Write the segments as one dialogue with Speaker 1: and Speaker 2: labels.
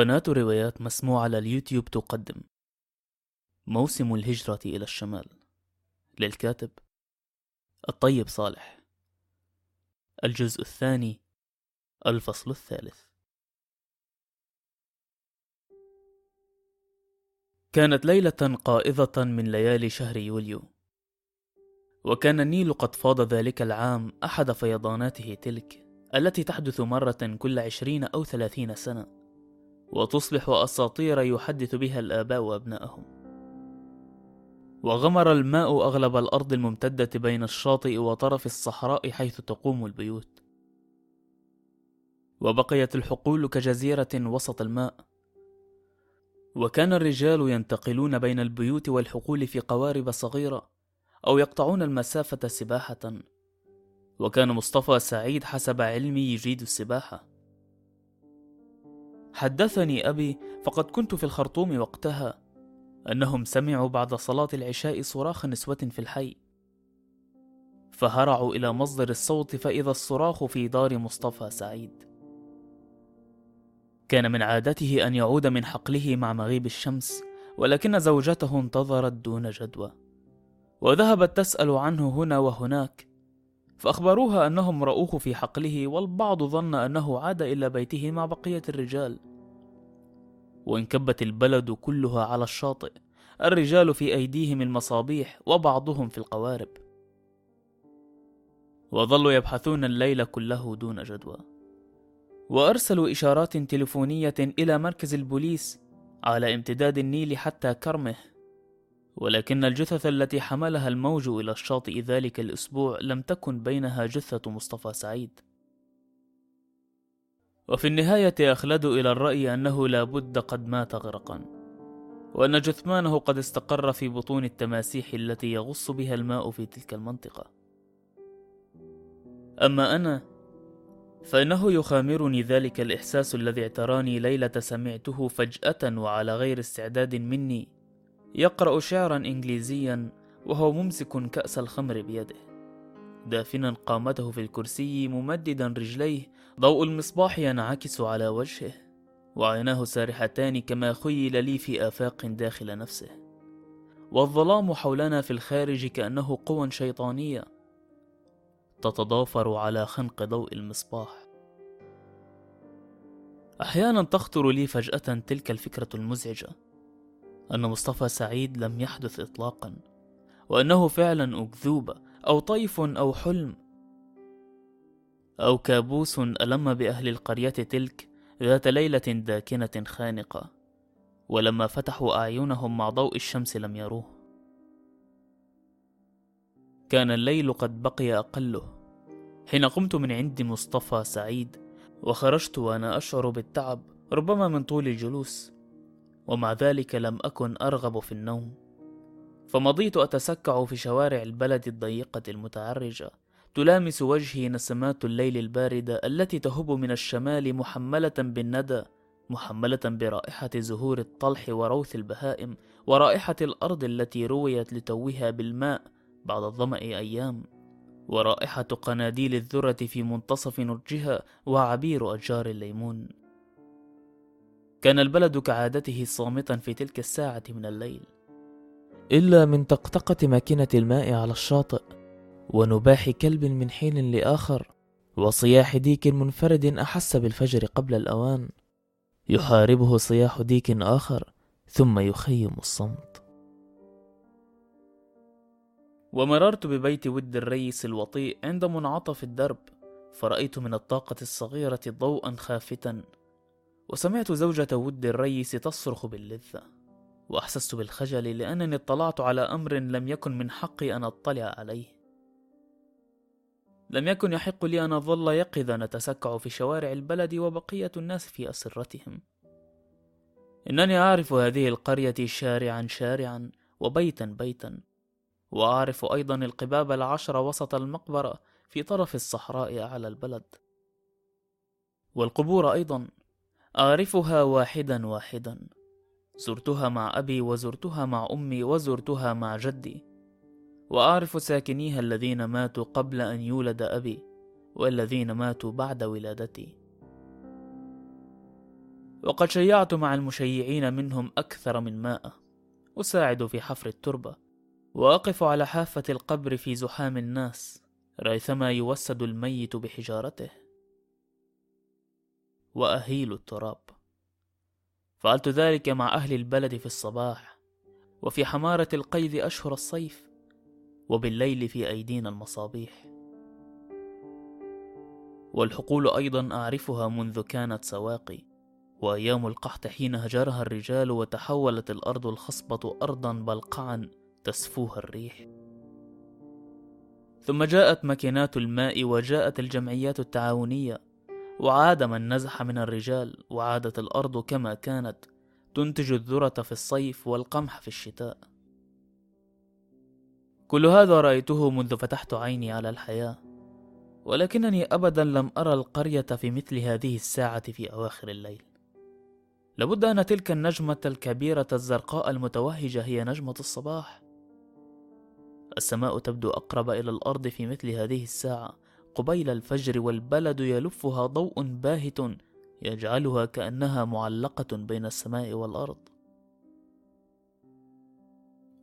Speaker 1: قناة روايات مسموعة على اليوتيوب تقدم. موسم الهجرة إلى الشمال. للكاتب الطيب صالح. الجزء الثاني الفصل الثالث. كانت ليلة قائضة من ليالي شهر يوليو. وكان النيل قد فاض ذلك العام أحد فيضاناته تلك التي تحدث مرة كل عشرين أو ثلاثين سنة. وتصبح أساطير يحدث بها الآباء وأبنائهم. وغمر الماء أغلب الأرض الممتدة بين الشاطئ وطرف الصحراء حيث تقوم البيوت. وبقيت الحقول كجزيرة وسط الماء. وكان الرجال ينتقلون بين البيوت والحقول في قوارب صغيرة أو يقطعون المسافة سباحة. وكان مصطفى سعيد حسب علمي يجيد السباحة. حدثني أبي فقد كنت في الخرطوم وقتها. أنهم سمعوا بعد صلاة العشاء صراخ نسوة في الحي. فهرعوا إلى مصدر الصوت فإذا الصراخ في دار مصطفى سعيد. كان من عادته أن يعود من حقله مع مغيب الشمس ولكن زوجته انتظرت دون جدوى. وذهبت تسأل عنه هنا وهناك فأخبروها أنهم رأوه في حقله والبعض ظن أنه عاد إلى بيته مع بقية الرجال. وانكبت البلد كلها على الشاطئ الرجال في أيديهم المصابيح وبعضهم في القوارب. وظلوا يبحثون الليل كله دون جدوى. وأرسلوا إشارات تلفونية إلى مركز البوليس على امتداد النيل حتى كرمه. ولكن الجثث التي حملها الموج إلى الشاطئ ذلك الأسبوع لم تكن بينها جثة مصطفى سعيد. وفي النهاية أخلدوا إلى الرأي أنه لا بد قد مات غرقا وأن جثمانه قد استقر في بطون التماسيح التي يغص بها الماء في تلك المنطقة. أما أنا فإنه يخامرني ذلك الإحساس الذي اعتراني ليلة سمعته فجأة وعلى غير استعداد مني يقرأ شعرا إنجليزيا وهو ممسك كأس الخمر بيده. دافنا قامته في الكرسي ممددا رجليه ضوء المصباح ينعكس على وجهه وعيناه سارحتان كما خيل لي في آفاق داخل نفسه. والظلام حولنا في الخارج كأنه قوى شيطانية تتضافر على خنق ضوء المصباح. أحيانا تخطر لي فجأة تلك الفكرة المزعجة. أن مصطفى سعيد لم يحدث إطلاقا وأنه فعلا أكذوبة أو طيف أو حلم أو كابوس ألم بأهل القرية تلك ذات ليلة داكنة خانقة ولما فتحوا أعينهم مع ضوء الشمس لم يروه. كان الليل قد بقي أقله. حين قمت من عند مصطفى سعيد وخرجت وأنا أشعر بالتعب ربما من طول الجلوس. ومع ذلك لم أكن أرغب في النوم. فمضيت أتسكع في شوارع البلد الضيقة المتعرجة تلامس وجهي نسمات الليل الباردة التي تهب من الشمال محملة بالندى محملة برائحة زهور الطلح وروث البهائم ورائحة الأرض التي رويت لتوها بالماء بعد الظمأ أيام ورائحة قناديل الذرة في منتصف نرجها وعبير أشجار الليمون. كان البلد كعادته صامتا في تلك الساعة من الليل. إلا من طقطقة ماكينة الماء على الشاطئ ونباح كلب من حين لآخر وصياح ديك منفرد أحس بالفجر قبل الأوان. يحاربه صياح ديك آخر ثم يخيم الصمت. ومررت ببيت ود الريس الوطيء عند منعطف الدرب فرأيت من الطاقة الصغيرة ضوءا خافتا. وسمعت زوجة ود الريس تصرخ باللذة وأحسست بالخجل لأنني اطلعت على أمر لم يكن من حقي أن أطلع عليه. لم يكن يحق لي أن أظل يقظا نتسكع في شوارع البلد وبقية الناس في أسرتهم. إنني أعرف هذه القرية شارعا شارعا وبيتا بيتا وأعرف أيضا القباب العشر وسط المقبرة في طرف الصحراء على البلد. والقبور أيضا أعرفها واحدا واحدا. زرتها مع أبي وزرتها مع أمي وزرتها مع جدي. وأعرف ساكنيها الذين ماتوا قبل أن يولد أبي والذين ماتوا بعد ولادتي. وقد شيعت مع المشيعين منهم أكثر من مائة. أساعد في حفر التربة. وأقف على حافة القبر في زحام الناس. ريثما يوسد الميت بحجارته. وأهيل التراب. فعلت ذلك مع أهل البلد في الصباح وفي حمارة القيد أشهر الصيف وبالليل في أيدينا المصابيح. والحقول أيضا أعرفها منذ كانت سواقي وأيام القحط حين هجرها الرجال وتحولت الأرض الخصبة أرضا بلقعا تسفوها الريح. ثم جاءت ماكينات الماء وجاءت الجمعيات التعاونية وعاد من نزح من الرجال وعادت الأرض كما كانت تنتج الذرة في الصيف والقمح في الشتاء. كل هذا رأيته منذ فتحت عيني على الحياة ولكنني أبدا لم أرى القرية في مثل هذه الساعة في أواخر الليل. لابد أن تلك النجمة الكبيرة الزرقاء المتوهجة هي نجمة الصباح. السماء تبدو أقرب إلى الأرض في مثل هذه الساعة قبيل الفجر والبلد يلفها ضوء باهت يجعلها كأنها معلقة بين السماء والأرض.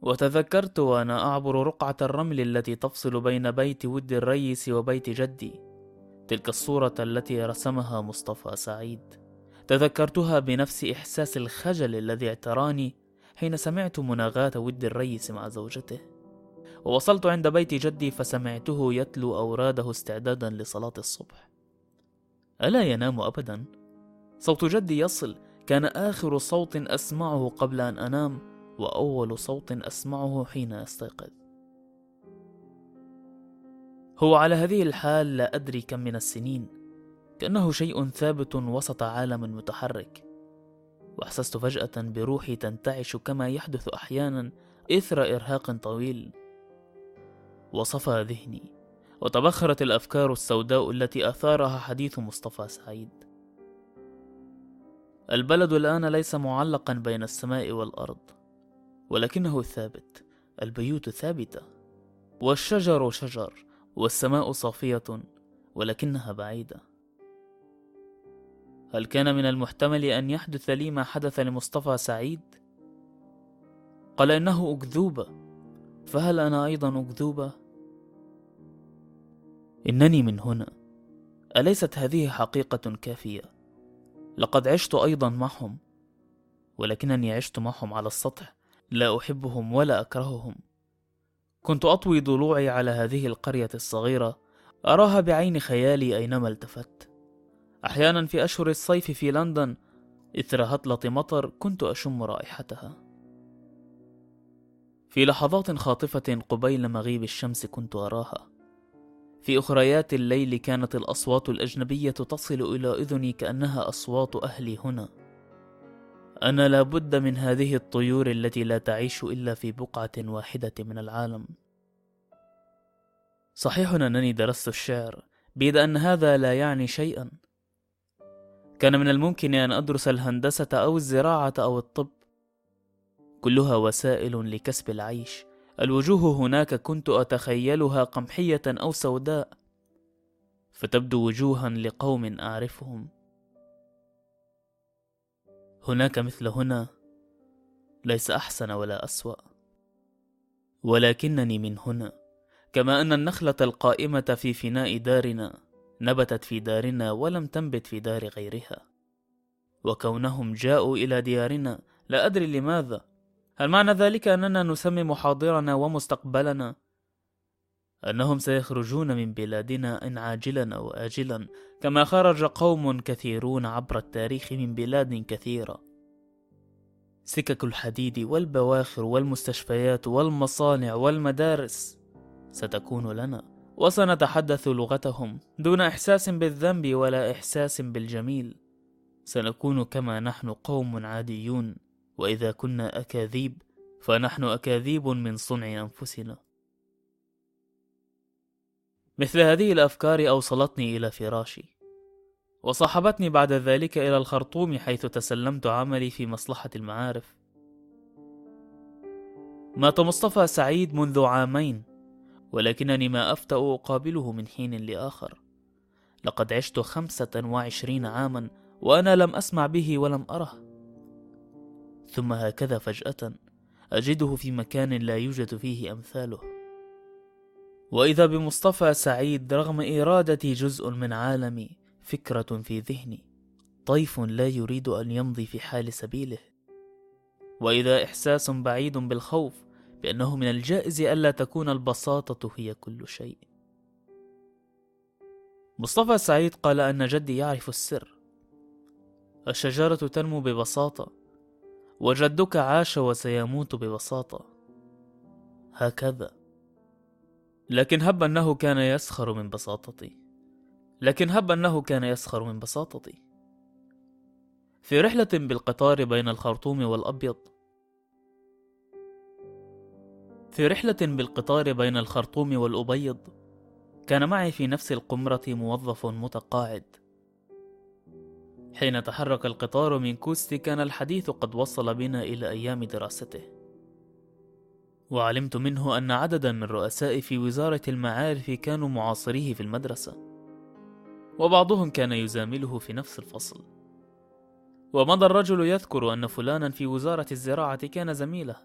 Speaker 1: وتذكرت وأنا أعبر رقعة الرمل التي تفصل بين بيت ود الريس وبيت جدي تلك الصورة التي رسمها مصطفى سعيد. تذكرتها بنفس إحساس الخجل الذي اعتراني حين سمعت مناغاة ود الريس مع زوجته. ووصلت عند بيت جدي فسمعته يتلو أوراده استعدادا لصلاة الصبح. ألا ينام أبدا؟ صوت جدي يصل. كان آخر صوت أسمعه قبل أن أنام وأول صوت أسمعه حين أستيقظ. هو على هذه الحال لا أدري كم من السنين. كأنه شيء ثابت وسط عالم متحرك. وأحسست فجأة بروحي تنتعش كما يحدث أحيانا إثر إرهاق طويل. وصفى ذهني وتبخرت الأفكار السوداء التي أثارها حديث مصطفى سعيد البلد الآن ليس معلقا بين السماء والأرض ولكنه ثابت البيوت ثابتة والشجر شجر والسماء صافية ولكنها بعيدة هل كان من المحتمل أن يحدث لي ما حدث لمصطفى سعيد؟ قال إنه أكذوبة فهل أنا أيضا أكذوبة؟ إنني من هنا أليست هذه حقيقة كافية؟ لقد عشت أيضا معهم ولكنني عشت معهم على السطح لا أحبهم ولا أكرههم كنت أطوي ضلوعي على هذه القرية الصغيرة أراها بعين خيالي أينما التفت أحيانا في أشهر الصيف في لندن إثر هطلة مطر كنت أشم رائحتها في لحظات خاطفة قبيل مغيب الشمس كنت أراها. في أخريات الليل كانت الأصوات الأجنبية تصل إلى أذني كأنها أصوات أهلي هنا. أنا لابد من هذه الطيور التي لا تعيش إلا في بقعة واحدة من العالم. صحيح أنني درست الشعر بيد أن هذا لا يعني شيئا. كان من الممكن أن أدرس الهندسة أو الزراعة أو الطب. كلها وسائل لكسب العيش. الوجوه هناك كنت أتخيلها قمحية أو سوداء. فتبدو وجوها لقوم أعرفهم. هناك مثل هنا. ليس أحسن ولا أسوأ. ولكنني من هنا. كما أن النخلة القائمة في فناء دارنا نبتت في دارنا ولم تنبت في دار غيرها. وكونهم جاءوا إلى ديارنا. لا أدري لماذا. هل معنى ذلك أننا نسمي محاضرنا ومستقبلنا؟ أنهم سيخرجون من بلادنا إن عاجلا أو آجلا كما خرج قوم كثيرون عبر التاريخ من بلاد كثيرة. سكك الحديد والبواخر والمستشفيات والمصانع والمدارس ستكون لنا وسنتحدث لغتهم دون إحساس بالذنب ولا إحساس بالجميل. سنكون كما نحن قوم عاديون. وإذا كنا أكاذيب فنحن أكاذيب من صنع أنفسنا. مثل هذه الأفكار أوصلتني إلى فراشي وصاحبتني بعد ذلك إلى الخرطوم حيث تسلمت عملي في مصلحة المعارف. مات مصطفى سعيد منذ عامين ولكنني ما أفتأ أقابله من حين لآخر. لقد عشت خمسة وعشرين عاما وأنا لم أسمع به ولم أره. ثم هكذا فجأة أجده في مكان لا يوجد فيه أمثاله. وإذا بمصطفى سعيد رغم إرادتي جزء من عالمي فكرة في ذهني طيف لا يريد أن يمضي في حال سبيله. وإذا إحساس بعيد بالخوف بأنه من الجائز ألا تكون البساطة هي كل شيء. مصطفى سعيد قال أن جدي يعرف السر. الشجرة تنمو ببساطة. وجدك عاش وسيموت ببساطة. هكذا. لكن هب أنه كان يسخر من بساطتي. لكن هب أنه كان يسخر من بساطتي. في رحلة بالقطار بين الخرطوم والأبيض. في رحلة بالقطار بين الخرطوم والأبيض كان معي في نفس القمرة موظف متقاعد. حين تحرك القطار من كوستي كان الحديث قد وصل بنا إلى أيام دراسته. وعلمت منه أن عددا من رؤساء في وزارة المعارف كانوا معاصريه في المدرسة. وبعضهم كان يزامله في نفس الفصل. ومضى الرجل يذكر أن فلانا في وزارة الزراعة كان زميله.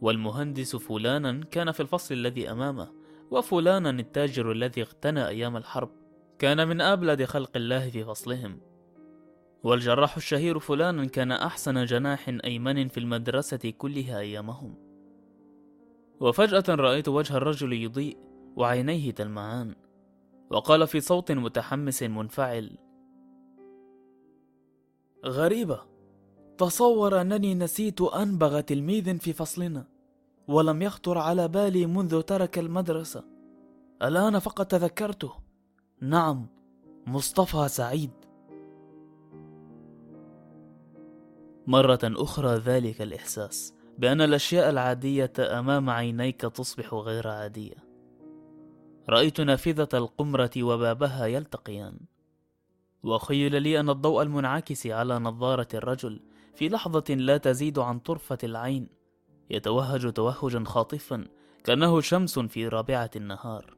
Speaker 1: والمهندس فلانا كان في الفصل الذي أمامه وفلانا التاجر الذي اغتنى أيام الحرب كان من أبلد خلق الله في فصلهم. والجراح الشهير فلانا كان أحسن جناح أيمن في المدرسة كلها أيامهم. وفجأة رأيت وجه الرجل يضيء وعينيه تلمعان وقال في صوت متحمس منفعل غريبة تصور أنني نسيت أنبغ تلميذ في فصلنا ولم يخطر على بالي منذ ترك المدرسة. الآن فقط تذكرته. نعم مصطفى سعيد. مرة أخرى ذلك الإحساس بأن الأشياء العادية أمام عينيك تصبح غير عادية. رأيت نافذة القمرة وبابها يلتقيان. وخيل لي أن الضوء المنعكس على نظارة الرجل في لحظة لا تزيد عن طرفة العين يتوهج توهجا خاطفا كأنه شمس في رابعة النهار.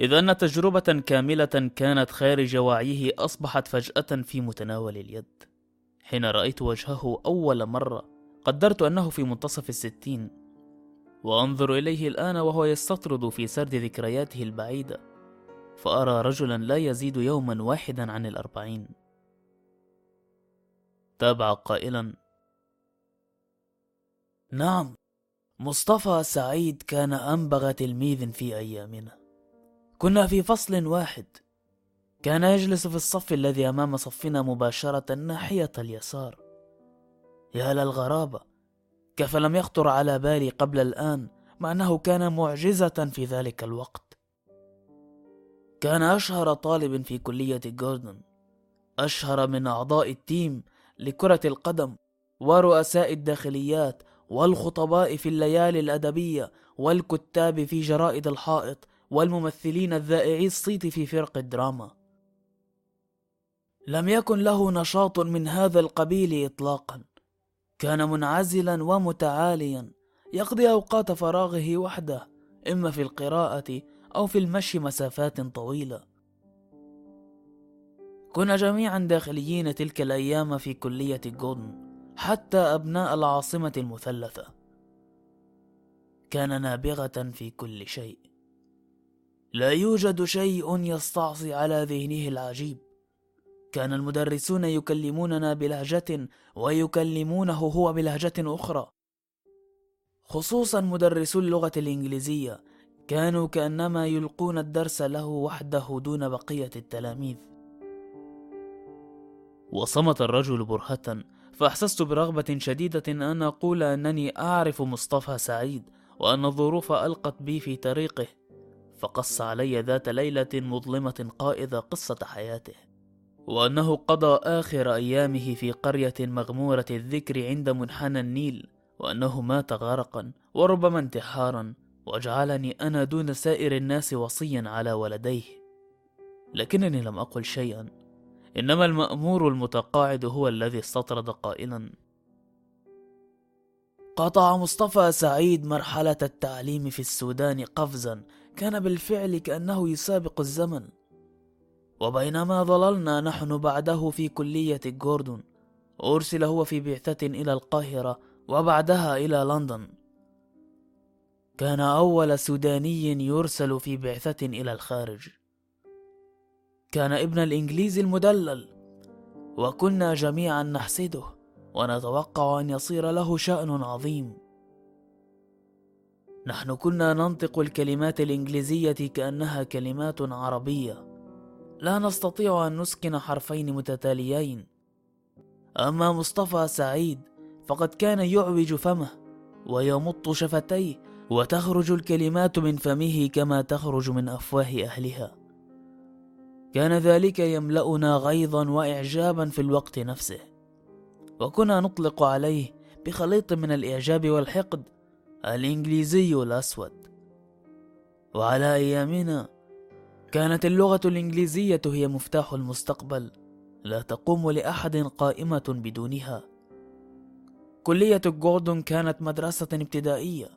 Speaker 1: إذ أن تجربة كاملة كانت خارج وعيه أصبحت فجأة في متناول اليد. حين رأيت وجهه أول مرة قدرت أنه في منتصف الستين. وأنظر إليه الآن وهو يستطرد في سرد ذكرياته البعيدة. فأرى رجلا لا يزيد يوما واحدا عن الأربعين. تابع قائلا نعم مصطفى سعيد كان أنبغ تلميذ في أيامنا. كنا في فصل واحد. كان يجلس في الصف الذي أمام صفنا مباشرة ناحية اليسار. يا للغرابة كيف لم يخطر على بالي قبل الآن مع أنه كان معجزة في ذلك الوقت. كان أشهر طالب في كلية جوردن أشهر من أعضاء التيم لكرة القدم ورؤساء الداخليات والخطباء في الليالي الأدبية والكتاب في جرائد الحائط والممثلين الذائعي الصيت في فرق الدراما. لم يكن له نشاط من هذا القبيل إطلاقا. كان منعزلا ومتعاليا يقضي أوقات فراغه وحده إما في القراءة أو في المشي مسافات طويلة. كنا جميعا داخليين تلك الأيام في كلية جودن حتى أبناء العاصمة المثلثة. كان نابغة في كل شيء. لا يوجد شيء يستعصي على ذهنه العجيب. كان المدرسون يكلموننا بلهجة ويكلمونه هو بلهجة أخرى. خصوصا مدرسو اللغة الإنجليزية كانوا كأنما يلقون الدرس له وحده دون بقية التلاميذ. وصمت الرجل برهة فأحسست برغبة شديدة أن أقول أنني أعرف مصطفى سعيد وأن الظروف ألقت بي في طريقه فقص علي ذات ليلة مظلمة قائدة قصة حياته. وأنه قضى آخر أيامه في قرية مغمورة الذكر عند منحنى النيل وأنه مات غرقا وربما انتحارا وجعلني أنا دون سائر الناس وصيا على ولديه. لكنني لم أقل شيئا إنما المأمور المتقاعد هو الذي استطرد قائلا. قطع مصطفى سعيد مرحلة التعليم في السودان قفزا كان بالفعل كأنه يسابق الزمن. وبينما ظللنا نحن بعده في كلية جوردون أرسل هو في بعثة إلى القاهرة وبعدها إلى لندن. كان أول سوداني يرسل في بعثة إلى الخارج. كان ابن الإنجليز المدلل وكنا جميعا نحسده ونتوقع أن يصير له شأن عظيم. نحن كنا ننطق الكلمات الإنجليزية كأنها كلمات عربية. لا نستطيع أن نسكن حرفين متتاليين. أما مصطفى سعيد فقد كان يعوج فمه ويمط شفتيه وتخرج الكلمات من فمه كما تخرج من أفواه أهلها. كان ذلك يملأنا غيظا وإعجابا في الوقت نفسه. وكنا نطلق عليه بخليط من الإعجاب والحقد الإنجليزي الأسود. وعلى أيامنا كانت اللغة الإنجليزية هي مفتاح المستقبل لا تقوم لأحد قائمة بدونها. كلية جوردون كانت مدرسة ابتدائية.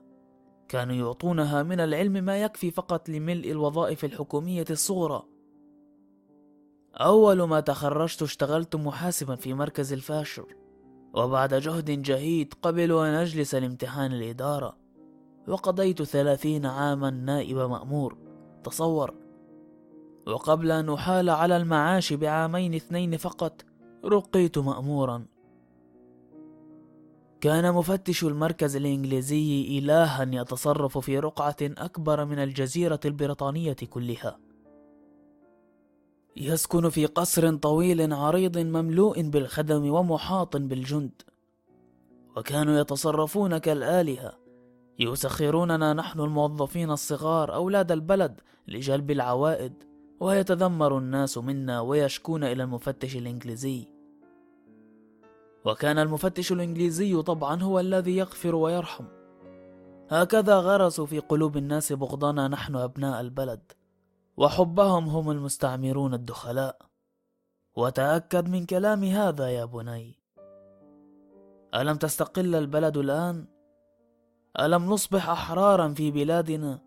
Speaker 1: كانوا يعطونها من العلم ما يكفي فقط لملء الوظائف الحكومية الصغرى. أول ما تخرجت اشتغلت محاسبا في مركز الفاشر وبعد جهد جهيد قبلوا أن أجلس لامتحان الإدارة. وقضيت ثلاثين عاما نائب مأمور. تصور وقبل أن أحال على المعاش بعامين اثنين فقط رقيت مأمورا. كان مفتش المركز الإنجليزي إلها يتصرف في رقعة أكبر من الجزيرة البريطانية كلها. يسكن في قصر طويل عريض مملوء بالخدم ومحاط بالجند. وكانوا يتصرفون كالآلهة يسخروننا نحن الموظفين الصغار أولاد البلد لجلب العوائد. ويتذمر الناس منا ويشكون إلى المفتش الإنجليزي وكان المفتش الإنجليزي طبعا هو الذي يغفر ويرحم هكذا غرسوا في قلوب الناس بغضنا نحن أبناء البلد وحبهم هم المستعمرون الدخلاء وتأكد من كلام هذا يا بني ألم تستقل البلد الآن؟ ألم نصبح أحرارا في بلادنا؟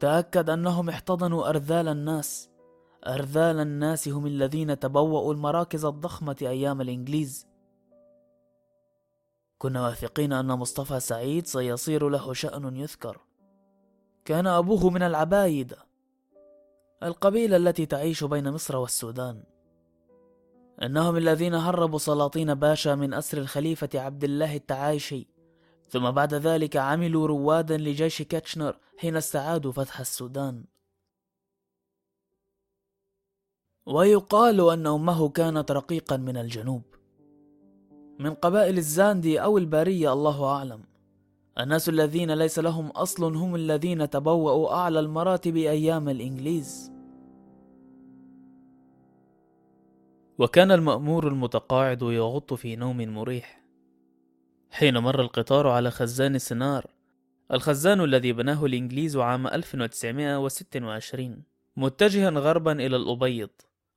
Speaker 1: تأكد أنهم احتضنوا أرذال الناس. أرذال الناس هم الذين تبوأوا المراكز الضخمة أيام الإنجليز. كنا واثقين أن مصطفى سعيد سيصير له شأن يذكر. كان أبوه من العبايدة القبيلة التي تعيش بين مصر والسودان. إنهم الذين هربوا سلاطين باشا من أسر الخليفة عبد الله التعايشي. ثم بعد ذلك عملوا روادا لجيش كيتشنر حين استعادوا فتح السودان. ويقال أن أمه كانت رقيقا من الجنوب. من قبائل الزاندي أو البارية الله أعلم. الناس الذين ليس لهم أصل هم الذين تبوأوا أعلى المراتب أيام الإنجليز. وكان المأمور المتقاعد يغط في نوم مريح. حين مر القطار على خزان السنار الخزان الذي بناه الإنجليز عام 1926 متجها غربا إلى الأبيض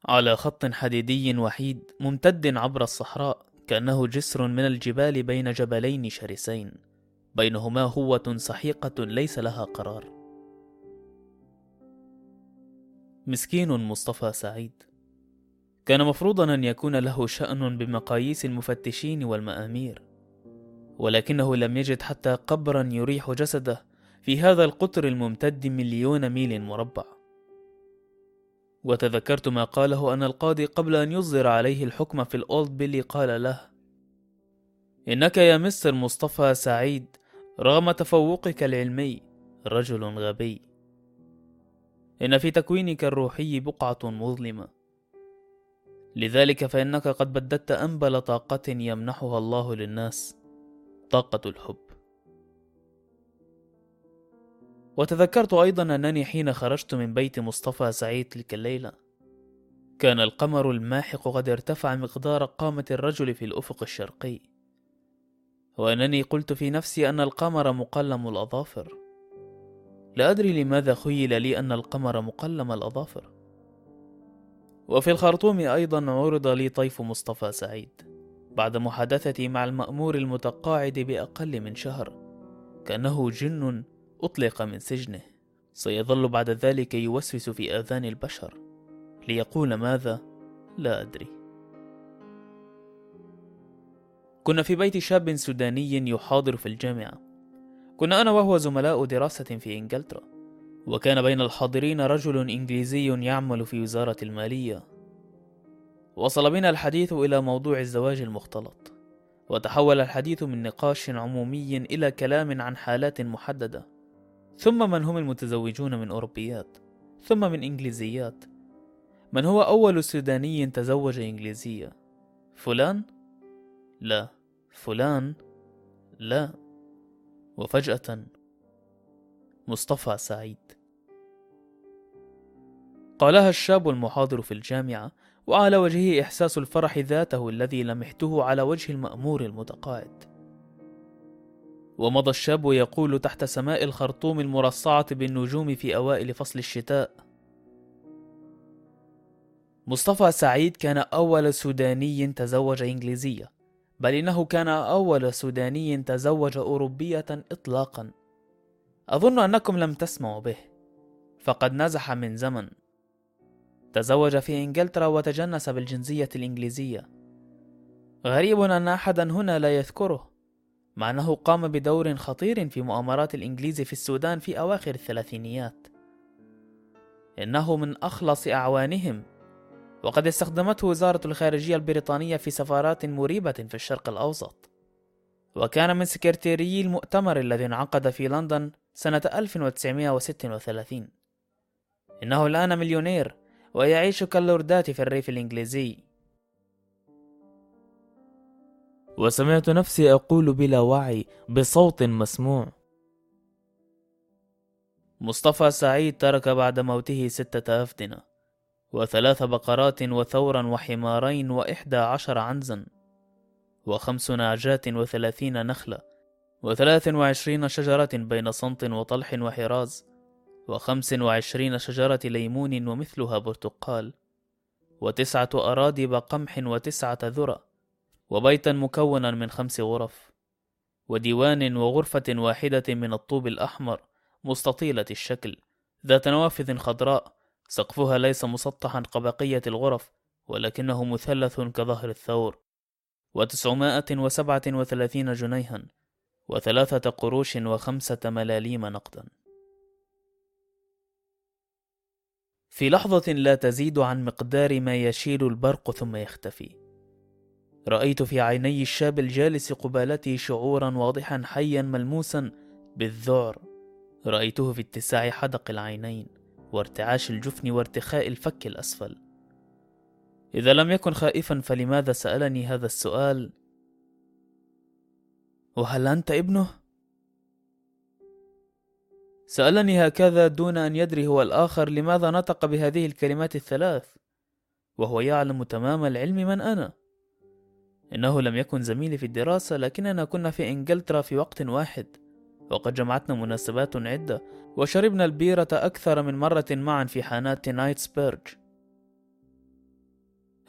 Speaker 1: على خط حديدي وحيد ممتد عبر الصحراء كأنه جسر من الجبال بين جبلين شرسين. بينهما هوة سحيقة ليس لها قرار. مسكين مصطفى سعيد. كان مفروضا أن يكون له شأن بمقاييس المفتشين والمآمير. ولكنه لم يجد حتى قبرا يريح جسده في هذا القطر الممتد مليون ميل مربع. وتذكرت ما قاله أن القاضي قبل أن يصدر عليه الحكم في الأولد بيلي قال له إنك يا مستر مصطفى سعيد رغم تفوقك العلمي رجل غبي. إن في تكوينك الروحي بقعة مظلمة. لذلك فإنك قد بددت أنبل طاقة يمنحها الله للناس. طاقة الحب. وتذكرت أيضا أنني حين خرجت من بيت مصطفى سعيد تلك الليلة كان القمر الماحق قد ارتفع مقدار قامة الرجل في الأفق الشرقي وأنني قلت في نفسي أن القمر مقلم الأظافر. لا أدري لماذا خيل لي أن القمر مقلم الأظافر. وفي الخرطوم أيضا عرض لي طيف مصطفى سعيد. بعد محادثتي مع المأمور المتقاعد بأقل من شهر. كأنه جن أطلق من سجنه. سيظل بعد ذلك يوسوس في آذان البشر. ليقول ماذا؟ لا أدري. كنا في بيت شاب سوداني يحاضر في الجامعة. كنا أنا وهو زملاء دراسة في إنجلترا. وكان بين الحاضرين رجل إنجليزي يعمل في وزارة المالية. وصل بنا الحديث إلى موضوع الزواج المختلط. وتحول الحديث من نقاش عمومي إلى كلام عن حالات محددة. ثم من هم المتزوجون من أوروبيات. ثم من إنجليزيات. من هو أول سوداني تزوج إنجليزية؟ فلان؟ لا. فلان؟ لا. وفجأة مصطفى سعيد. قالها الشاب المحاضر في الجامعة وعلى وجهه إحساس الفرح ذاته الذي لمحته على وجه المأمور المتقاعد. ومضى الشاب يقول تحت سماء الخرطوم المرصعة بالنجوم في أوائل فصل الشتاء مصطفى سعيد كان أول سوداني تزوج إنجليزية بل إنه كان أول سوداني تزوج أوروبية إطلاقا. أظن أنكم لم تسمعوا به فقد نزح من زمن. تزوج في إنجلترا وتجنس بالجنسية الإنجليزية. غريب أن أحدا هنا لا يذكره مع أنه قام بدور خطير في مؤامرات الإنجليز في السودان في أواخر الثلاثينيات. إنه من أخلص أعوانهم وقد استخدمته وزارة الخارجية البريطانية في سفارات مريبة في الشرق الأوسط. وكان من سكرتيري المؤتمر الذي انعقد في لندن سنة 1936 إنه الآن مليونير ويعيش كاللوردات في الريف الإنجليزي. وسمعت نفسي أقول بلا وعي بصوت مسموع. مصطفى سعيد ترك بعد موته ستة أفدنة وثلاث بقرات وثورا وحمارين وإحدى عشر عنزا وخمس نعجات وثلاثين نخلة وثلاث وعشرين شجرة بين صنط وطلح وحراز وخمس وعشرين شجرة ليمون ومثلها برتقال وتسعة أرادب قمح وتسعة ذرة وبيتا مكونا من خمس غرف وديوان وغرفة واحدة من الطوب الأحمر مستطيلة الشكل ذات نوافذ خضراء سقفها ليس مسطحا كبقية الغرف ولكنه مثلث كظهر الثور وتسعمائة وسبعة وثلاثين جنيها وثلاثة قروش وخمسة ملاليم نقدا. في لحظة لا تزيد عن مقدار ما يشيل البرق ثم يختفي. رأيت في عيني الشاب الجالس قبالتي شعورا واضحا حيا ملموسا بالذعر. رأيته في اتساع حدق العينين وارتعاش الجفن وارتخاء الفك الأسفل. إذا لم يكن خائفا فلماذا سألني هذا السؤال؟ وهل أنت ابنه؟ سألني هكذا دون أن يدري هو الآخر لماذا نطق بهذه الكلمات الثلاث؟ وهو يعلم تمام العلم من أنا. إنه لم يكن زميلي في الدراسة لكننا كنا في إنجلترا في وقت واحد. وقد جمعتنا مناسبات عدة وشربنا البيرة أكثر من مرة معا في حانات نايتسبيرج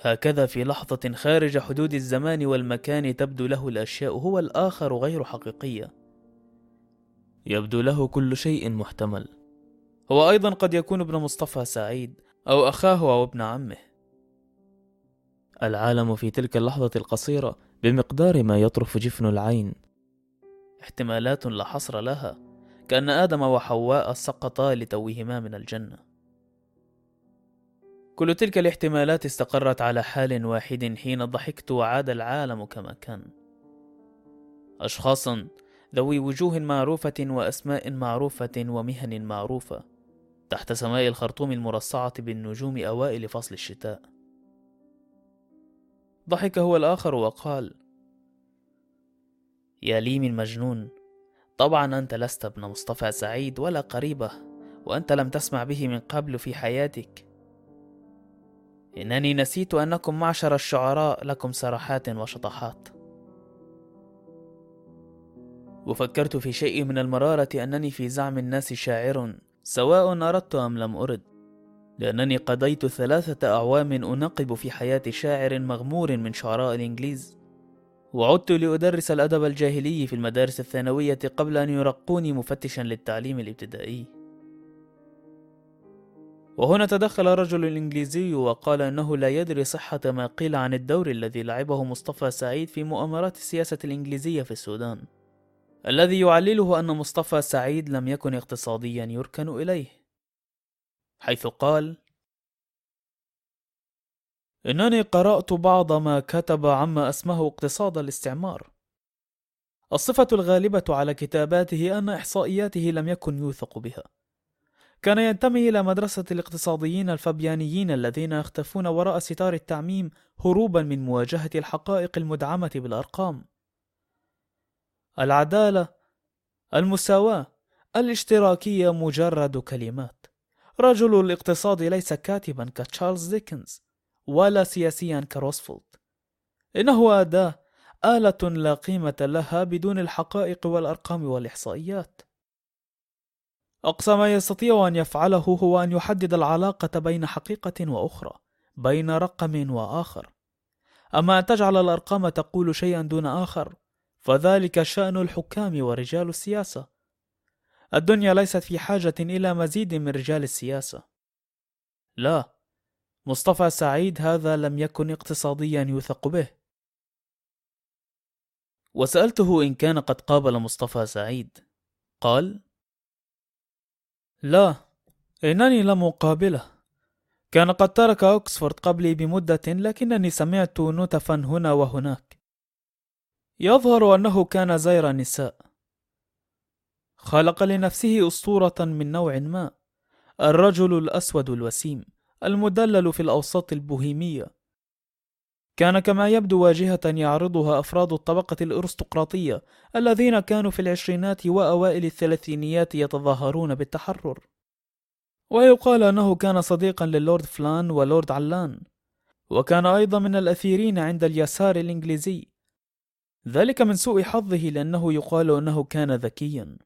Speaker 1: هكذا في لحظة خارج حدود الزمان والمكان تبدو له الأشياء هو الآخر غير حقيقية. يبدو له كل شيء محتمل. هو أيضا قد يكون ابن مصطفى سعيد أو أخاه أو ابن عمه. العالم في تلك اللحظة القصيرة بمقدار ما يطرف جفن العين. احتمالات لا حصر لها كأن آدم وحواء سقطا لتوهما من الجنة. كل تلك الاحتمالات استقرت على حال واحد حين ضحكت وعاد العالم كما كان. أشخاص ذوي وجوه معروفة وأسماء معروفة ومهن معروفة تحت سماء الخرطوم المرصعة بالنجوم أوائل فصل الشتاء. ضحك هو الآخر وقال يا لي من مجنون طبعا أنت لست ابن مصطفى سعيد ولا قريبة وأنت لم تسمع به من قبل في حياتك. إنني نسيت أنكم معشر الشعراء لكم سراحات وشطحات. وفكرت في شيء من المرارة أنني في زعم الناس شاعر سواء أردت أم لم أرد. لأنني قضيت ثلاثة أعوام أنقب في حياة شاعر مغمور من شعراء الإنجليز. وعدت لأدرس الأدب الجاهلي في المدارس الثانوية قبل أن يرقوني مفتشا للتعليم الابتدائي. وهنا تدخل رجل إنجليزي وقال أنه لا يدري صحة ما قيل عن الدور الذي لعبه مصطفى سعيد في مؤامرات السياسة الإنجليزية في السودان. الذي يعلله أن مصطفى سعيد لم يكن اقتصاديا يركن إليه. حيث قال إنني قرأت بعض ما كتب عما اسمه اقتصاد الاستعمار. الصفة الغالبة على كتاباته أن إحصائياته لم يكن يوثق بها. كان ينتمي إلى مدرسة الاقتصاديين الفبيانيين الذين يختفون وراء ستار التعميم هروبا من مواجهة الحقائق المدعمة بالأرقام. العدالة المساواة الاشتراكية مجرد كلمات. رجل الاقتصاد ليس كاتبا كتشارلز ديكنز ولا سياسيا كروسفولت إنه أداة آلة لا قيمة لها بدون الحقائق والأرقام والإحصائيات. أقصى ما يستطيع أن يفعله هو أن يحدد العلاقة بين حقيقة وأخرى بين رقم وآخر. أما أن تجعل الأرقام تقول شيئا دون آخر فذلك شأن الحكام ورجال السياسة. الدنيا ليست في حاجة إلى مزيد من رجال السياسة. لا مصطفى سعيد هذا لم يكن اقتصاديا يوثق به. وسألته إن كان قد قابل مصطفى سعيد. قال لا إنني لم أقابله. كان قد ترك أكسفورد قبلي بمدة لكنني سمعت نتفا هنا وهناك. يظهر أنه كان زير نساء. خلق لنفسه أسطورة من نوع ما. الرجل الأسود الوسيم المدلل في الأوساط البوهيمية. كان كما يبدو واجهة يعرضها أفراد الطبقة الأرستقراطية الذين كانوا في العشرينات وأوائل الثلاثينيات يتظاهرون بالتحرر. ويقال أنه كان صديقا للورد فلان ولورد علان. وكان أيضا من الأثيرين عند اليسار الإنجليزي. ذلك من سوء حظه لأنه يقال أنه كان ذكيا.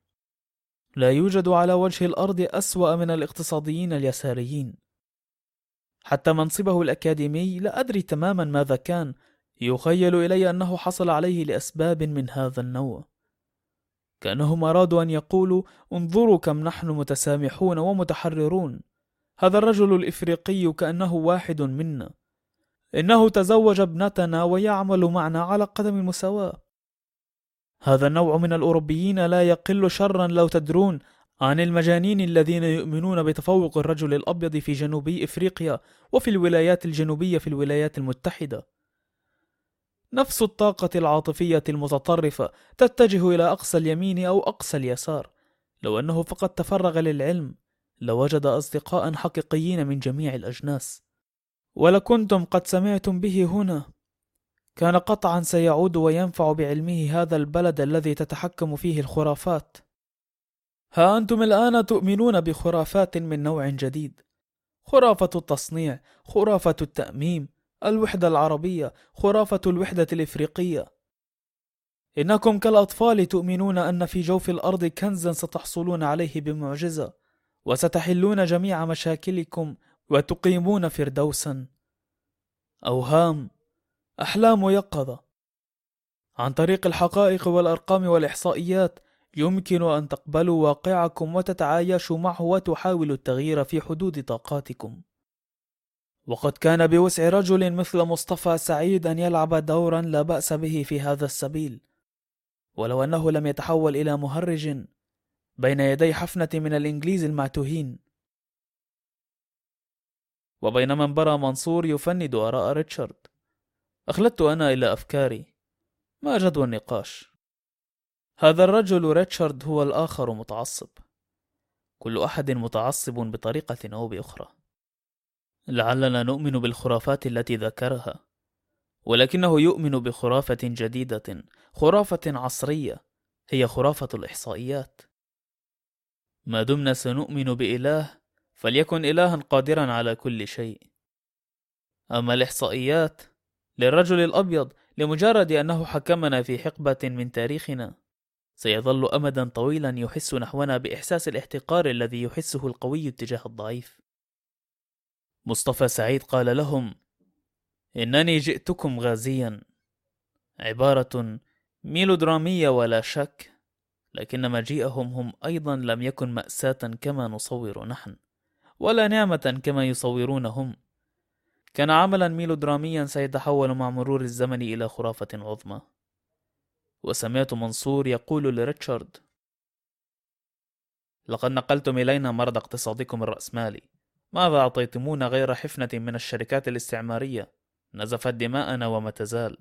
Speaker 1: لا يوجد على وجه الأرض أسوأ من الاقتصاديين اليساريين. حتى منصبه الأكاديمي لا أدري تماما ماذا كان يخيل إلي أنه حصل عليه لأسباب من هذا النوع. كأنهم أرادوا أن يقولوا انظروا كم نحن متسامحون ومتحررون. هذا الرجل الإفريقي كأنه واحد منا. إنه تزوج ابنتنا ويعمل معنا على قدم المساواة. هذا النوع من الأوروبيين لا يقل شرا لو تدرون عن المجانين الذين يؤمنون بتفوق الرجل الأبيض في جنوبي إفريقيا وفي الولايات الجنوبية في الولايات المتحدة. نفس الطاقة العاطفية المتطرفة تتجه إلى أقصى اليمين أو أقصى اليسار. لو أنه فقط تفرغ للعلم لوجد أصدقاء حقيقيين من جميع الأجناس. ولكنتم قد سمعتم به هنا. كان قطعا سيعود وينفع بعلمه هذا البلد الذي تتحكم فيه الخرافات. ها أنتم الآن تؤمنون بخرافات من نوع جديد. خرافة التصنيع خرافة التأميم الوحدة العربية خرافة الوحدة الإفريقية. إنكم كالأطفال تؤمنون أن في جوف الأرض كنزا ستحصلون عليه بمعجزة وستحلون جميع مشاكلكم وتقيمون فردوسا. أوهام أحلام يقظة. عن طريق الحقائق والأرقام والإحصائيات يمكن أن تقبلوا واقعكم وتتعايشوا معه وتحاولوا التغيير في حدود طاقاتكم. وقد كان بوسع رجل مثل مصطفى سعيد أن يلعب دورا لا بأس به في هذا السبيل. ولو أنه لم يتحول إلى مهرج بين يدي حفنة من الإنجليز المعتوهين. وبينما انبرى منصور يفند آراء ريتشارد. أخلدت أنا إلى أفكاري. ما جدوى النقاش؟ هذا الرجل ريتشارد هو الآخر متعصب. كل أحد متعصب بطريقة أو بأخرى. لعلنا نؤمن بالخرافات التي ذكرها. ولكنه يؤمن بخرافة جديدة خرافة عصرية هي خرافة الإحصائيات. ما دمنا سنؤمن بإله فليكن إلها قادرا على كل شيء. أما الإحصائيات للرجل الأبيض لمجرد أنه حكمنا في حقبة من تاريخنا سيظل أمدا طويلا يحس نحونا بإحساس الاحتقار الذي يحسه القوي تجاه الضعيف. مصطفى سعيد قال لهم إنني جئتكم غازيا. عبارة ميلودرامية ولا شك لكن مجيئهم هم أيضا لم يكن مأساة كما نصور نحن. ولا نعمة كما يصورون هم كان عملا ميلودراميا سيتحول مع مرور الزمن إلى خرافة عظمى. وسمعت منصور يقول لريتشارد لقد نقلتم إلينا مرض اقتصادكم الرأسمالي. ماذا أعطيتمونا غير حفنة من الشركات الاستعمارية؟ نزفت دماءنا وما تزال.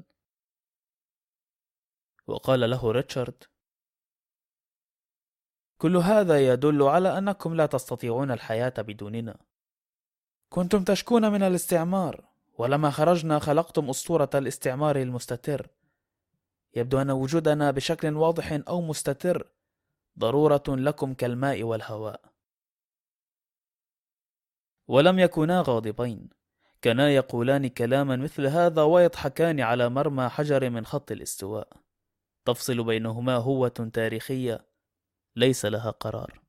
Speaker 1: وقال له ريتشارد كل هذا يدل على أنكم لا تستطيعون الحياة بدوننا. كنتم تشكون من الاستعمار ولما خرجنا خلقتم أسطورة الاستعمار المستتر. يبدو أن وجودنا بشكل واضح أو مستتر ضرورة لكم كالماء والهواء. ولم يكونا غاضبين. كانا يقولان كلاما مثل هذا ويضحكان على مرمى حجر من خط الاستواء. تفصل بينهما هوة تاريخية. ليس لها قرار.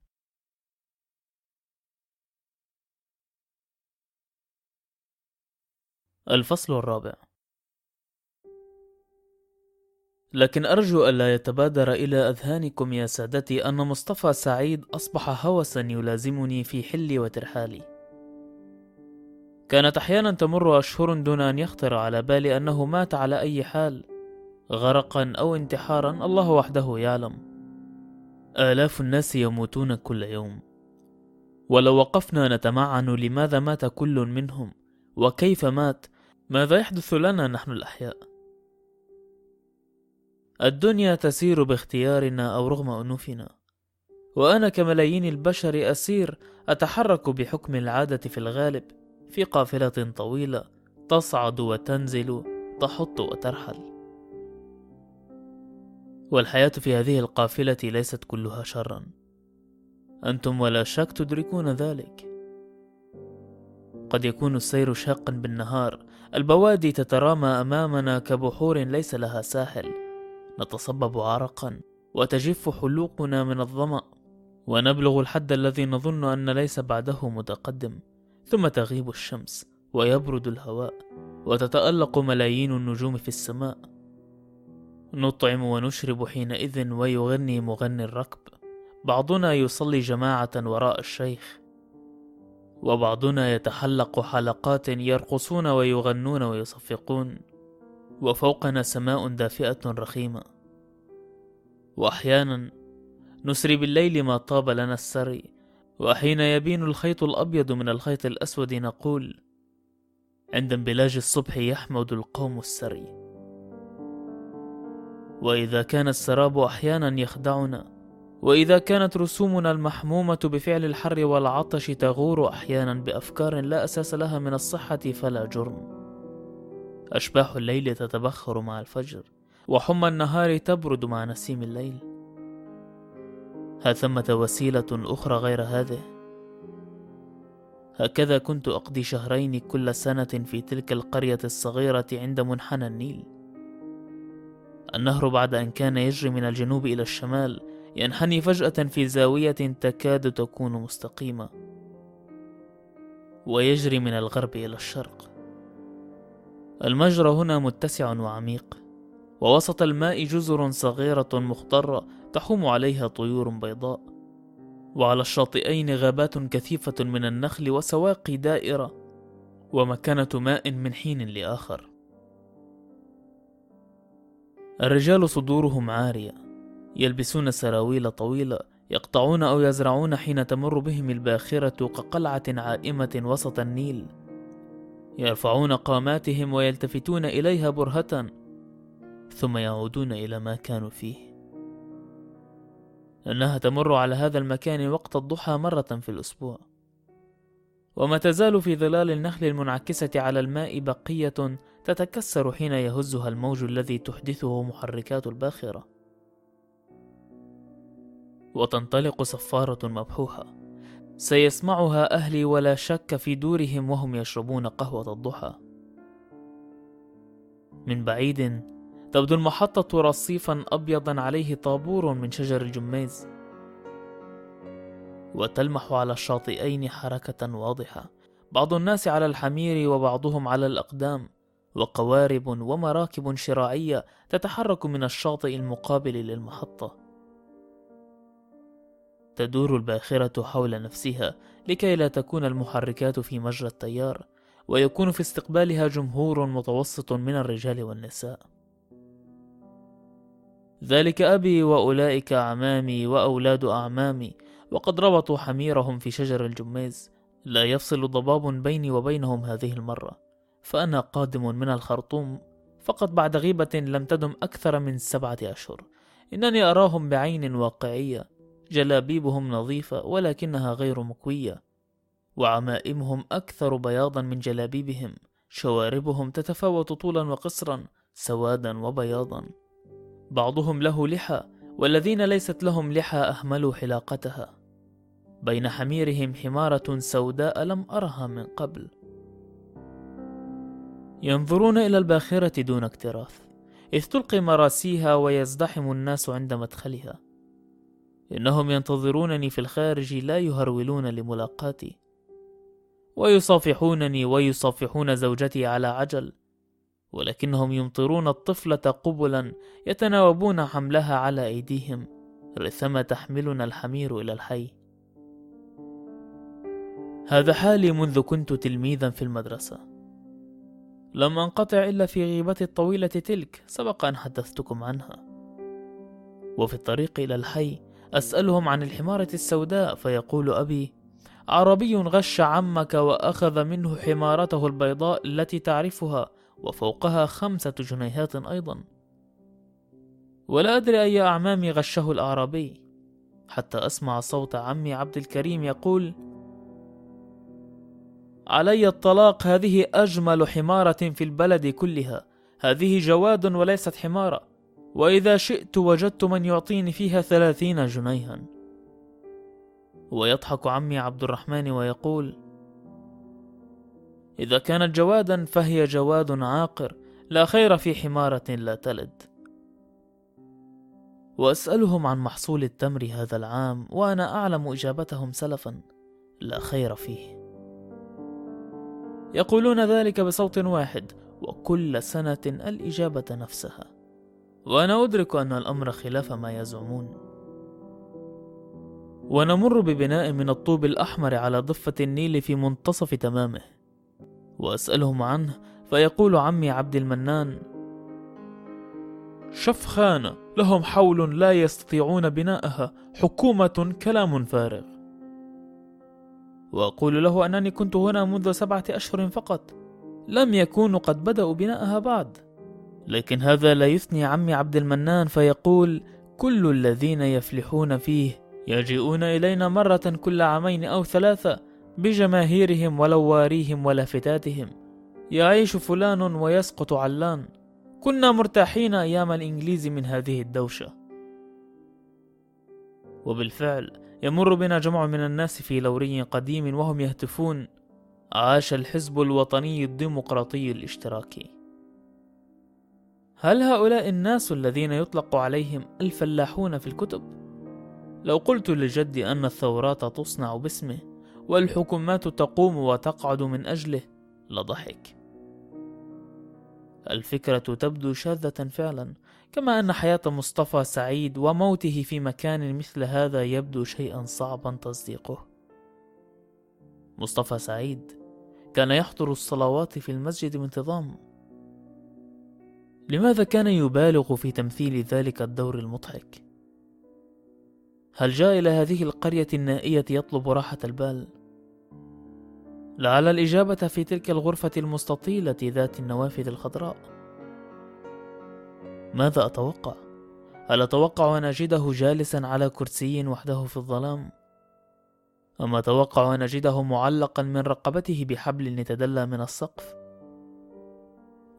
Speaker 1: الفصل الرابع. لكن أرجو ألا يتبادر إلى أذهانكم يا سادتي أن مصطفى سعيد أصبح هوسا يلازمني في حلي وترحالي. كانت أحيانا تمر أشهر دون أن يخطر على بالي أنه مات على أي حال غرقا أو انتحارا الله وحده يعلم. آلاف الناس يموتون كل يوم. ولو وقفنا نتمعن لماذا مات كل منهم؟ وكيف مات؟ ماذا يحدث لنا نحن الأحياء؟ الدنيا تسير باختيارنا أو رغم أنوفنا. وأنا كملايين البشر أسير أتحرك بحكم العادة في الغالب في قافلة طويلة تصعد وتنزل تحط وترحل. والحياة في هذه القافلة ليست كلها شرا. أنتم ولا شك تدركون ذلك. قد يكون السير شاقا بالنهار. البوادي تترامى أمامنا كبحور ليس لها ساحل. نتصبب عرقا وتجف حلوقنا من الظمأ. ونبلغ الحد الذي نظن أن ليس بعده متقدم. ثم تغيب الشمس ويبرد الهواء وتتألق ملايين النجوم في السماء. نطعم ونشرب حينئذ ويغني مغني الركب. بعضنا يصلي جماعة وراء الشيخ وبعضنا يتحلق حلقات يرقصون ويغنون ويصفقون وفوقنا سماء دافئة رخيمة. وأحيانا نسري بالليل ما طاب لنا السري وحين يبين الخيط الأبيض من الخيط الأسود نقول عند انبلاج الصبح يحمد القوم السري. وإذا كان السراب أحيانا يخدعنا وإذا كانت رسومنا المحمومة بفعل الحر والعطش تغور أحيانا بأفكار لا أساس لها من الصحة فلا جرم. أشباح الليل تتبخر مع الفجر وحمى النهار تبرد مع نسيم الليل. هل ثمة وسيلة أخرى غير هذه؟ هكذا كنت أقضي شهرين كل سنة في تلك القرية الصغيرة عند منحنى النيل. النهر بعد أن كان يجري من الجنوب إلى الشمال ينحني فجأة في زاوية تكاد تكون مستقيمة ويجري من الغرب إلى الشرق. المجرى هنا متسع وعميق ووسط الماء جزر صغيرة مخضرة تحوم عليها طيور بيضاء وعلى الشاطئين غابات كثيفة من النخل وسواقي دائرة ومكانة ماء من حين لآخر. الرجال صدورهم عارية يلبسون سراويل طويلة يقطعون أو يزرعون حين تمر بهم الباخرة كقلعة عائمة وسط النيل. يرفعون قاماتهم ويلتفتون إليها برهة ثم يعودون إلى ما كانوا فيه. إنها تمر على هذا المكان وقت الضحى مرة في الأسبوع. وما تزال في ظلال النخل المنعكسة على الماء بقية تتكسر حين يهزها الموج الذي تحدثه محركات الباخرة. وتنطلق صفارة مبحوحة. سيسمعها أهلي ولا شك في دورهم وهم يشربون قهوة الضحى. من بعيد تبدو المحطة رصيفا أبيضا عليه طابور من شجر الجميز وتلمح على الشاطئين حركة واضحة. بعض الناس على الحمير وبعضهم على الأقدام. وقوارب ومراكب شراعية تتحرك من الشاطئ المقابل للمحطة. تدور الباخرة حول نفسها لكي لا تكون المحركات في مجرى التيار ويكون في استقبالها جمهور متوسط من الرجال والنساء. ذلك أبي وأولئك أعمامي وأولاد أعمامي وقد ربطوا حميرهم في شجر الجميز. لا يفصل ضباب بيني وبينهم هذه المرة. فأنا قادم من الخرطوم فقط بعد غيبة لم تدم أكثر من سبعة أشهر. إنني أراهم بعين واقعية جلابيبهم نظيفة ولكنها غير مكوية وعمائمهم أكثر بياضا من جلابيبهم. شواربهم تتفاوت طولا وقصرا سوادا وبياضا. بعضهم له لحى والذين ليست لهم لحى أهملوا حلاقتها. بين حميرهم حمارة سوداء لم أرها من قبل. ينظرون إلى الباخرة دون اكتراث إذ تلقي مراسيها ويزدحم الناس عند مدخلها. إنهم ينتظرونني في الخارج لا يهرولون لملاقاتي. ويصافحونني ويصافحون زوجتي على عجل ولكنهم يمطرون الطفلة قبلا يتناوبون حملها على أيديهم رثما تحملنا الحمير إلى الحي. هذا حالي منذ كنت تلميذا في المدرسة. لم أنقطع إلا في غيبتي الطويلة تلك سبق أن حدثتكم عنها. وفي الطريق إلى الحي أسألهم عن الحمارة السوداء فيقول أبي عربي غش عمك وأخذ منه حمارته البيضاء التي تعرفها وفوقها خمسة جنيهات أيضا. ولا أدري أي أعمامي غشه الأعرابي حتى أسمع صوت عمي عبد الكريم يقول علي الطلاق هذه أجمل حمارة في البلد كلها. هذه جواد وليست حمارة. وإذا شئت وجدت من يعطيني فيها ثلاثين جنيها. ويضحك عمي عبد الرحمن ويقول إذا كانت جوادا فهي جواد عاقر لا خير في حمارة لا تلد. وأسألهم عن محصول التمر هذا العام وأنا أعلم إجابتهم سلفا لا خير فيه. يقولون ذلك بصوت واحد وكل سنة الإجابة نفسها. وأنا أدرك أن الأمر خلاف ما يزعمون. ونمر ببناء من الطوب الأحمر على ضفة النيل في منتصف تمامه. وأسألهم عنه فيقول عمي عبد المنان شفخانة لهم حول لا يستطيعون بناءها حكومة كلام فارغ. وأقول له أنني كنت هنا منذ سبعة أشهر فقط. لم يكونوا قد بدأوا بناءها بعد. لكن هذا لا يثني عمي عبد المنان فيقول كل الذين يفلحون فيه يجيئون إلينا مرة كل عامين أو ثلاثة بجماهيرهم ولواريهم ولافتاتهم. يعيش فلان ويسقط علان. كنا مرتاحين أيام الإنجليز من هذه الدوشة. وبالفعل يمر بنا جمع من الناس في لوري قديم وهم يهتفون. عاش الحزب الوطني الديمقراطي الاشتراكي. هل هؤلاء الناس الذين يطلق عليهم الفلاحون في الكتب؟ لو قلت لجدي أن الثورات تصنع باسمه والحكومات تقوم وتقعد من أجله لضحك. الفكرة تبدو شاذة فعلا كما أن حياة مصطفى سعيد وموته في مكان مثل هذا يبدو شيئا صعبا تصديقه. مصطفى سعيد كان يحضر الصلوات في المسجد بانتظام. لماذا كان يبالغ في تمثيل ذلك الدور المضحك؟ هل جاء إلى هذه القرية النائية يطلب راحة البال؟ لعل الإجابة في تلك الغرفة المستطيلة ذات النوافذ الخضراء ماذا أتوقع؟ هل أتوقع أن أجده جالسا على كرسي وحده في الظلام؟ أم أتوقع أن أجده معلقا من رقبته بحبل يتدلى من السقف؟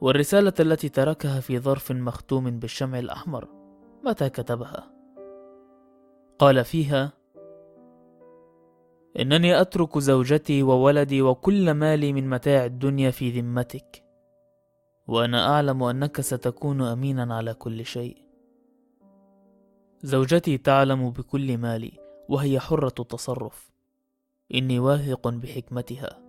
Speaker 1: والرسالة التي تركها في ظرف مختوم بالشمع الأحمر متى كتبها؟ قال فيها: إنني أترك زوجتي وولدي وكل مالي من متاع الدنيا في ذمتك. وأنا أعلم أنك ستكون أمينا على كل شيء. زوجتي تعلم بكل مالي وهي حرة التصرف. إني واثق بحكمتها.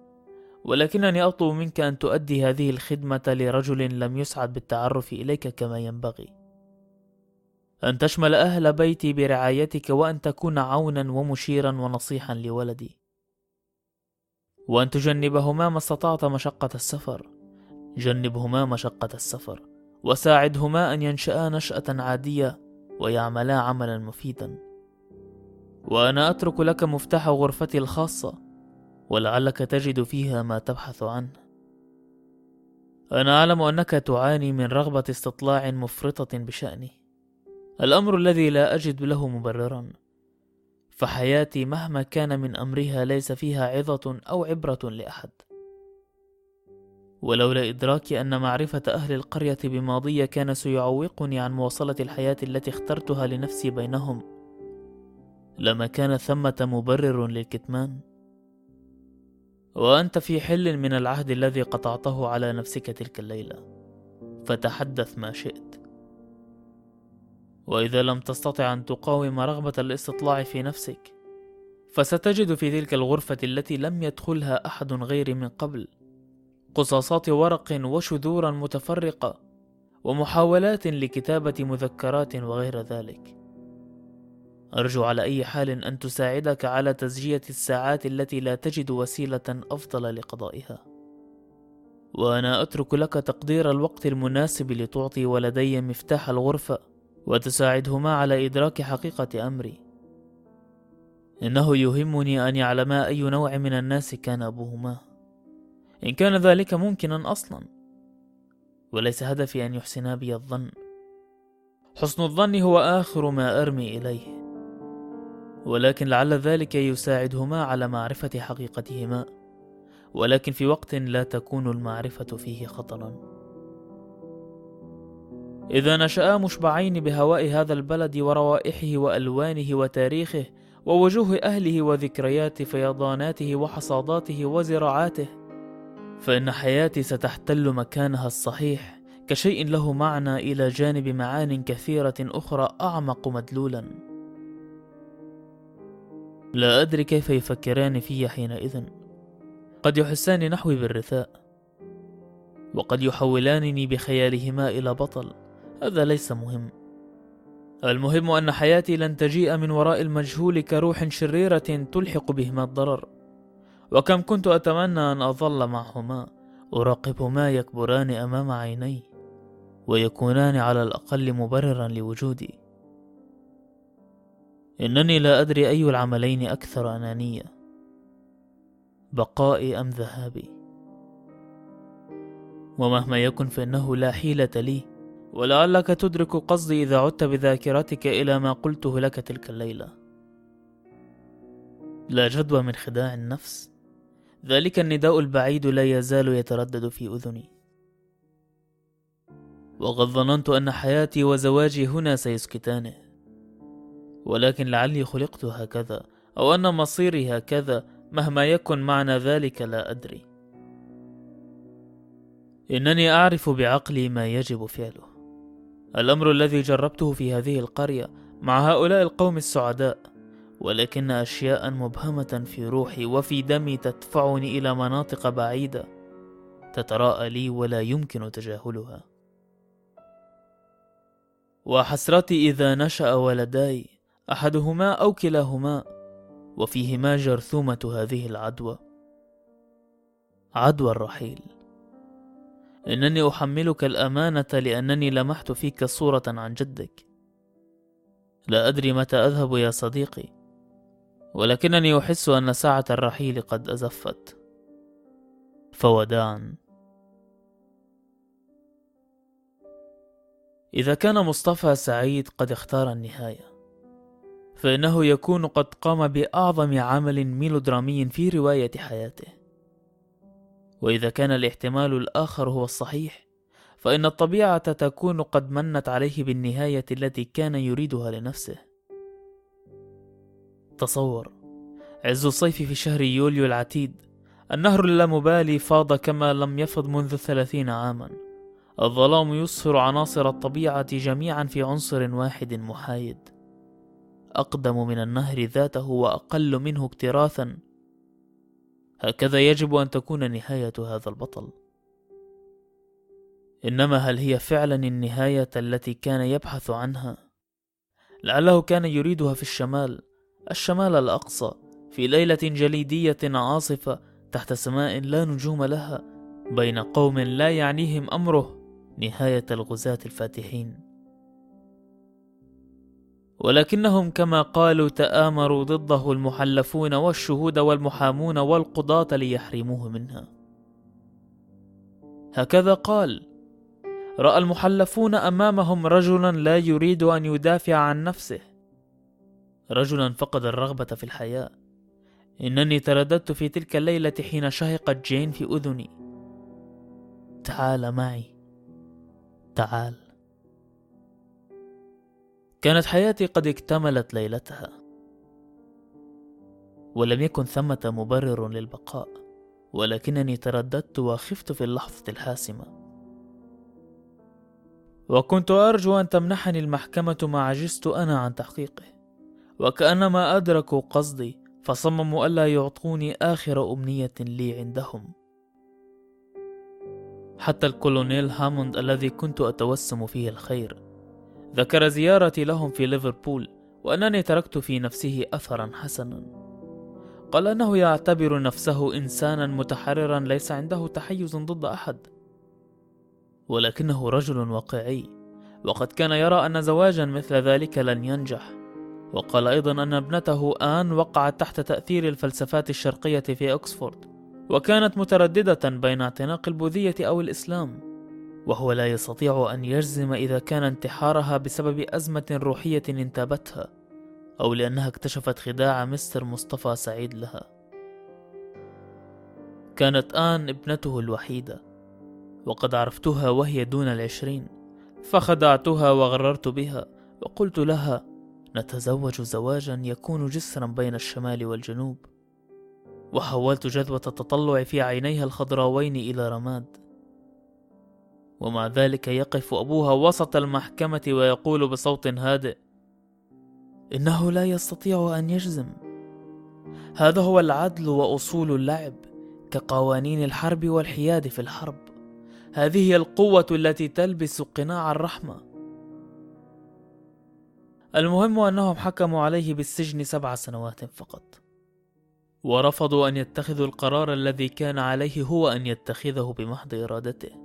Speaker 1: ولكنني أطلب منك أن تؤدي هذه الخدمة لرجل لم يسعد بالتعرف إليك كما ينبغي. أن تشمل أهل بيتي برعايتك وأن تكون عونا ومشيرا ونصيحا لولدي. وأن تجنبهما ما استطعت مشقة السفر. جنبهما مشقة السفر. وساعدهما أن ينشأ نشأة عادية ويعملا عملا مفيدا. وأنا أترك لك مفتاح غرفتي الخاصة ولعلك تجد فيها ما تبحث عنه. أنا أعلم أنك تعاني من رغبة استطلاع مفرطة بشأني. الأمر الذي لا أجد له مبررا. فحياتي مهما كان من أمرها ليس فيها عظة أو عبرة لأحد. ولولا إدراكي أن معرفة أهل القرية بماضي كان سيعوقني عن مواصلة الحياة التي اخترتها لنفسي بينهم لما كان ثمة مبرر للكتمان. وأنت في حل من العهد الذي قطعته على نفسك تلك الليلة. فتحدث ما شئت. وإذا لم تستطع أن تقاوم رغبة الاستطلاع في نفسك فستجد في تلك الغرفة التي لم يدخلها أحد غيري من قبل قصاصات ورق وشذورا متفرقة ومحاولات لكتابة مذكرات وغير ذلك. أرجو على أي حال أن تساعدك على تسجية الساعات التي لا تجد وسيلة أفضل لقضائها. وأنا أترك لك تقدير الوقت المناسب لتعطي ولدي مفتاح الغرفة وتساعدهما على إدراك حقيقة أمري. إنه يهمني أن يعلما أي نوع من الناس كان أبوهما. إن كان ذلك ممكنا أصلا. وليس هدفي أن يحسنا بي الظن. حسن الظن هو آخر ما أرمي إليه. ولكن لعل ذلك يساعدهما على معرفة حقيقتهما. ولكن في وقت لا تكون المعرفة فيه خطرا إذا نشأ مشبعين بهواء هذا البلد وروائحه وألوانه وتاريخه ووجوه أهله وذكريات فيضاناته وحصاداته وزراعاته فإن حياتي ستحتل مكانها الصحيح كشيء له معنى إلى جانب معان كثيرة أخرى أعمق مدلولا. لا أدري كيف يفكران في حينئذ. قد يحسان نحوي بالرثاء وقد يحولانني بخيالهما إلى بطل. هذا ليس مهم. المهم أن حياتي لن تجيء من وراء المجهول كروح شريرة تلحق بهما الضرر. وكم كنت أتمنى أن أظل معهما أراقبهما يكبران أمام عيني ويكونان على الأقل مبررا لوجودي. إنني لا أدري أي العملين أكثر أنانية. بقائي أم ذهابي؟ ومهما يكن فإنه لا حيلة لي. ولعلك تدرك قصدي إذا عدت بذاكرتك إلى ما قلته لك تلك الليلة. لا جدوى من خداع النفس. ذلك النداء البعيد لا يزال يتردد في أذني. وقد ظننت أن حياتي وزواجي هنا سيسكتانه ولكن لعلي خلقت هكذا أو أن مصيري هكذا. مهما يكن معنى ذلك لا أدري. إنني أعرف بعقلي ما يجب فعله. الأمر الذي جربته في هذه القرية مع هؤلاء القوم السعداء ولكن أشياء مبهمة في روحي وفي دمي تدفعني إلى مناطق بعيدة تتراءى لي ولا يمكن تجاهلها. وحسرتي إذا نشأ ولداي أحدهما أو كلاهما وفيهما جرثومة هذه العدوى عدوى الرحيل. إنني أحملك الأمانة لأنني لمحت فيك صورة عن جدك. لا أدري متى أذهب يا صديقي ولكنني أحس أن ساعة الرحيل قد أزفت. فوداعا إذا كان مصطفى سعيد قد اختار النهاية فإنه يكون قد قام بأعظم عمل ميلودرامي في رواية حياته. وإذا كان الاحتمال الآخر هو الصحيح فإن الطبيعة تكون قد منت عليه بالنهاية التي كان يريدها لنفسه. تصور عز الصيف في شهر يوليو العتيد النهر اللامبالي فاض كما لم يفض منذ ثلاثين عاما. الظلام يصهر عناصر الطبيعة جميعا في عنصر واحد محايد. أقدم من النهر ذاته وأقل منه اكتراثا هكذا يجب أن تكون نهاية هذا البطل إنما هل هي فعلا النهاية التي كان يبحث عنها؟ لعله كان يريدها في الشمال الشمال الأقصى في ليلة جليدية عاصفة تحت سماء لا نجوم لها بين قوم لا يعنيهم أمره نهاية الغزاة الفاتحين ولكنهم كما قالوا تآمروا ضده المحلفون والشهود والمحامون والقضاة ليحرموه منها. هكذا قال رأى المحلفون أمامهم رجلا لا يريد أن يدافع عن نفسه. رجلا فقد الرغبة في الحياة. إنني ترددت في تلك الليلة حين شهقت جين في أذني. تعال معي. تعال. كانت حياتي قد اكتملت ليلتها ولم يكن ثمة مبرر للبقاء ولكنني ترددت وخفت في اللحظة الحاسمه وكنت أرجو أن تمنحني المحكمة ما عجزت أنا عن تحقيقه وكأنما أدركوا قصدي فصمموا ألا يعطوني آخر أمنية لي عندهم. حتى الكولونيل هاموند الذي كنت أتوسم فيه الخير. ذكر زيارتي لهم في ليفربول وأنني تركت في نفسه أثرا حسنا. قال أنه يعتبر نفسه إنسانا متحررا ليس عنده تحيز ضد أحد. ولكنه رجل واقعي وقد كان يرى أن زواجا مثل ذلك لن ينجح. وقال أيضا أن ابنته آن وقعت تحت تأثير الفلسفات الشرقية في أكسفورد وكانت مترددة بين اعتناق البوذية أو الإسلام. وهو لا يستطيع أن يجزم إذا كان انتحارها بسبب أزمة روحية انتابتها أو لأنها اكتشفت خداع مستر مصطفى سعيد لها. كانت آن ابنته الوحيدة وقد عرفتها وهي دون العشرين فخدعتها وغررت بها وقلت لها نتزوج زواجا يكون جسرا بين الشمال والجنوب. وحولت جذوة التطلع في عينيها الخضراوين إلى رماد. ومع ذلك يقف أبوها وسط المحكمة ويقول بصوت هادئ إنه لا يستطيع أن يجزم. هذا هو العدل وأصول اللعب كقوانين الحرب والحياد في الحرب. هذه هي القوة التي تلبس قناع الرحمة. المهم أنهم حكموا عليه بالسجن سبع سنوات فقط. ورفضوا أن يتخذوا القرار الذي كان عليه هو أن يتخذه بمحض إرادته.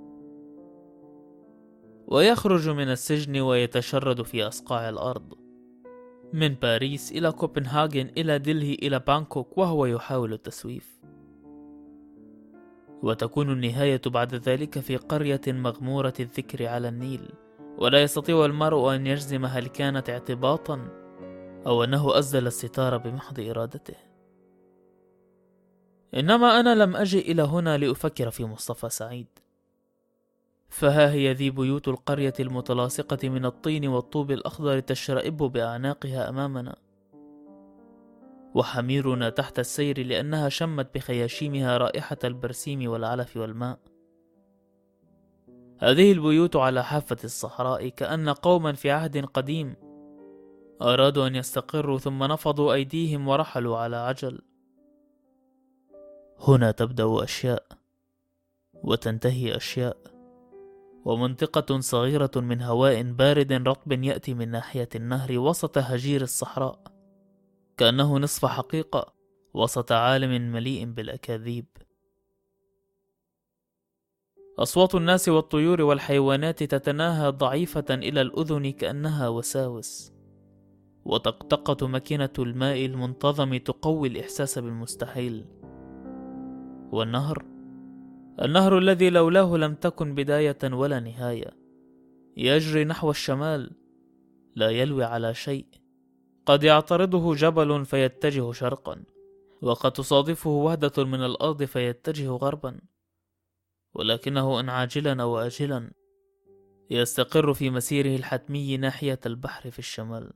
Speaker 1: ويخرج من السجن ويتشرد في أصقاع الأرض. من باريس إلى كوبنهاجن إلى دلهي إلى بانكوك وهو يحاول التسويف. وتكون النهاية بعد ذلك في قرية مغمورة الذكر على النيل. ولا يستطيع المرء أن يجزم هل كانت اعتباطا أو أنه أسدل الستار بمحض إرادته. إنما أنا لم أجئ إلى هنا لأفكر في مصطفى سعيد. فها هي ذي بيوت القرية المتلاصقة من الطين والطوب الأخضر تشرئب بأعناقها أمامنا. وحميرنا تحت السير لأنها شمت بخياشيمها رائحة البرسيم والعلف والماء. هذه البيوت على حافة الصحراء كأن قوما في عهد قديم. أرادوا أن يستقروا ثم نفضوا أيديهم ورحلوا على عجل. هنا تبدأ أشياء وتنتهي أشياء. ومنطقة صغيرة من هواء بارد رطب يأتي من ناحية النهر وسط هجير الصحراء. كأنه نصف حقيقة وسط عالم مليء بالأكاذيب. أصوات الناس والطيور والحيوانات تتناهى ضعيفة إلى الأذن كأنها وساوس. وطقطقة ماكينة الماء المنتظم تقوي الإحساس بالمستحيل. والنهر النهر الذي لولاه لم تكن بداية ولا نهاية. يجري نحو الشمال لا يلوي على شيء. قد يعترضه جبل فيتجه شرقا وقد تصادفه وهدة من الأرض فيتجه غربا. ولكنه إن عاجلا أو آجلا يستقر في مسيره الحتمي ناحية البحر في الشمال.